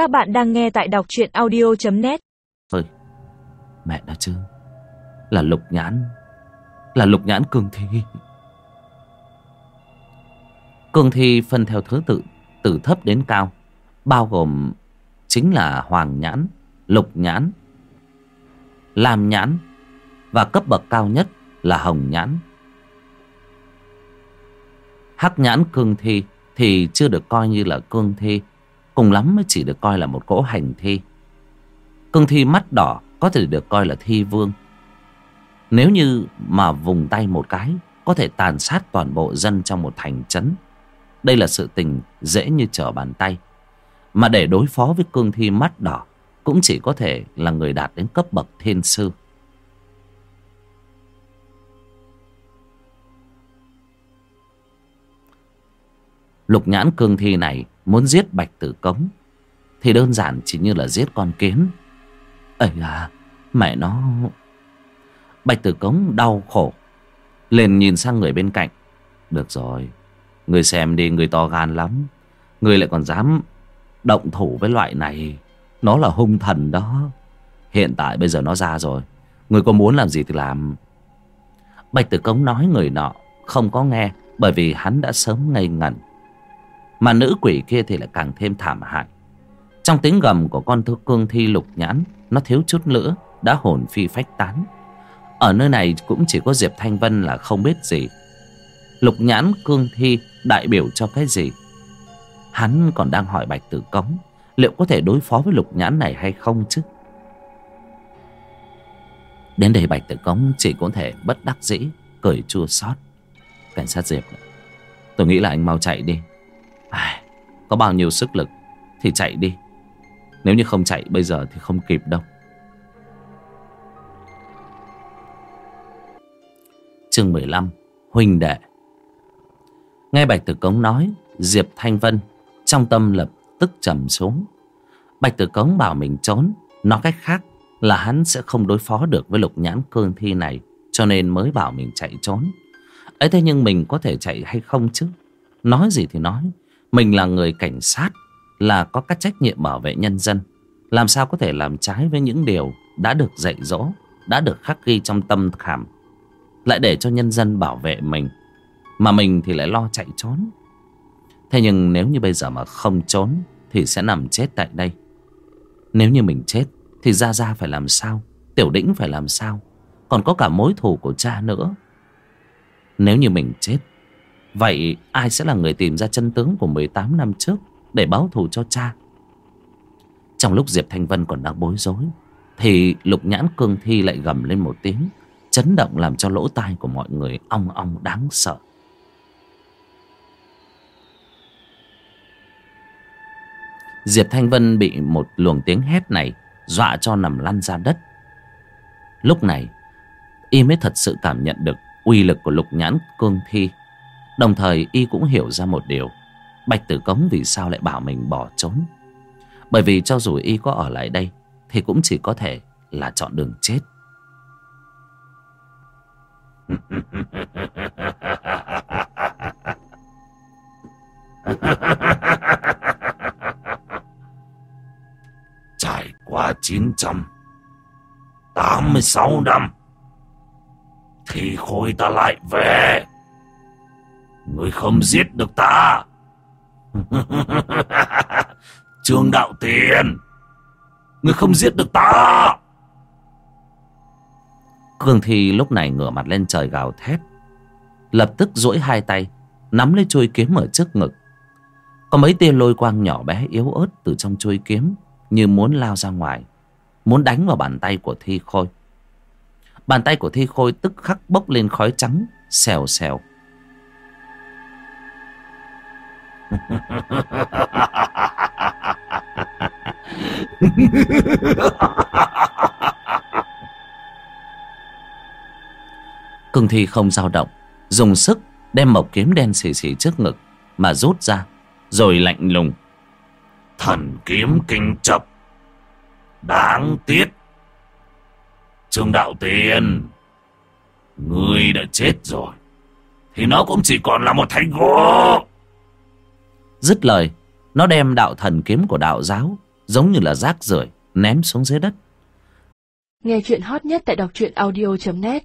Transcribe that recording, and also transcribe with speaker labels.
Speaker 1: Các bạn đang nghe tại đọc truyện audio.net
Speaker 2: Thôi, Mẹ nó chứ. Là lục nhãn. Là lục nhãn cương thi. Cương thi phân theo thứ tự Từ thấp đến cao Bao gồm Chính là hoàng nhãn Lục nhãn Lam nhãn Và cấp bậc cao nhất là hồng nhãn. Hắc nhãn cương thi Thì chưa được coi như là cương thi Cùng lắm mới chỉ được coi là một cỗ hành thi. Cương thi mắt đỏ Có thể được coi là thi vương. Nếu như mà vùng tay một cái, Có thể tàn sát toàn bộ dân trong một thành trấn. Đây là sự tình dễ như trở bàn tay. Mà để đối phó với cương thi mắt đỏ Cũng chỉ có thể là người đạt đến cấp bậc thiên sư. Lục nhãn cương thi này muốn giết bạch tử cống thì đơn giản chỉ như là giết con kiến. Ấy à mẹ nó. Bạch tử cống đau khổ, liền nhìn sang người bên cạnh. Được rồi, người xem đi, người to gan lắm. Người lại còn dám động thủ với loại này, nó là hung thần đó. Hiện tại bây giờ nó ra rồi, người có muốn làm gì thì làm. Bạch tử cống nói người nọ không có nghe, bởi vì hắn đã sớm ngây ngẩn mà nữ quỷ kia thì lại càng thêm thảm hại. Trong tiếng gầm của con thư cương thi lục nhãn, Nó thiếu chút nữa Đã hồn phi phách tán. Ở nơi này cũng chỉ có Diệp Thanh Vân là không biết gì. Lục nhãn, cương thi đại biểu cho cái gì? Hắn còn đang hỏi Bạch Tử Cống, Liệu có thể đối phó với lục nhãn này hay không chứ? Đến đây Bạch Tử Cống chỉ có thể bất đắc dĩ, Cười chua xót. Cảnh sát Diệp, Tôi nghĩ là anh mau chạy đi. Ai, Có bao nhiêu sức lực Thì chạy đi. Nếu như không chạy bây giờ thì không kịp đâu. Chương 15 Huynh đệ. Nghe Bạch Tử Cống nói Diệp Thanh Vân Trong tâm lập tức trầm xuống. Bạch Tử Cống bảo mình trốn Nói cách khác là hắn sẽ không đối phó được với lục nhãn cương thi này Cho nên mới bảo mình chạy trốn. Ấy thế nhưng mình có thể chạy hay không chứ? Nói gì thì nói mình là người cảnh sát, Là có các trách nhiệm bảo vệ nhân dân. Làm sao có thể làm trái với những điều Đã được dạy dỗ, Đã được khắc ghi trong tâm khảm, Lại để cho nhân dân bảo vệ mình, Mà mình thì lại lo chạy trốn? Thế nhưng nếu như bây giờ mà không trốn Thì sẽ nằm chết tại đây. Nếu như mình chết Thì Gia Gia phải làm sao? Tiểu Đĩnh phải làm sao? Còn có cả mối thù của cha nữa. Nếu như mình chết Vậy ai sẽ là người tìm ra chân tướng của 18 năm trước Để báo thù cho cha? Trong lúc Diệp Thanh Vân còn đang bối rối, Thì lục nhãn cương thi lại gầm lên một tiếng, Chấn động làm cho lỗ tai của mọi người ong ong đáng sợ. Diệp Thanh Vân bị một luồng tiếng hét này Dọa cho nằm lăn ra đất. Lúc này, Y mới thật sự cảm nhận được uy lực của lục nhãn cương thi. Đồng thời y cũng hiểu ra một điều. Bạch Tử Cống vì sao lại bảo mình bỏ trốn? Bởi vì cho dù y có ở lại đây, Thì cũng chỉ có thể là chọn đường chết.
Speaker 3: Trải qua 986 năm, Thì khôi ta lại về. Người không giết được ta. Trương Đạo Tiền. Người không giết được ta.
Speaker 2: Cương Thi lúc này ngửa mặt lên trời gào thét. Lập tức duỗi hai tay, Nắm lấy chuôi kiếm ở trước ngực. Có mấy tia lôi quang nhỏ bé yếu ớt Từ trong chuôi kiếm, Như muốn lao ra ngoài, Muốn đánh vào bàn tay của Thi Khôi. Bàn tay của Thi Khôi tức khắc bốc lên khói trắng, Xèo xèo. Cương thi không dao động, Dùng sức đem mộc kiếm đen xì xì trước ngực Mà rút ra, Rồi lạnh lùng.
Speaker 3: Thần kiếm kinh chập, Đáng tiếc. Trương Đạo Tiền Ngươi đã chết rồi, Thì nó cũng chỉ còn là một thanh gỗ
Speaker 2: Dứt lời, Nó đem đạo thần kiếm của đạo giáo giống như là rác rưởi ném xuống dưới đất.
Speaker 1: Nghe chuyện hot nhất tại đọc truyện audio.net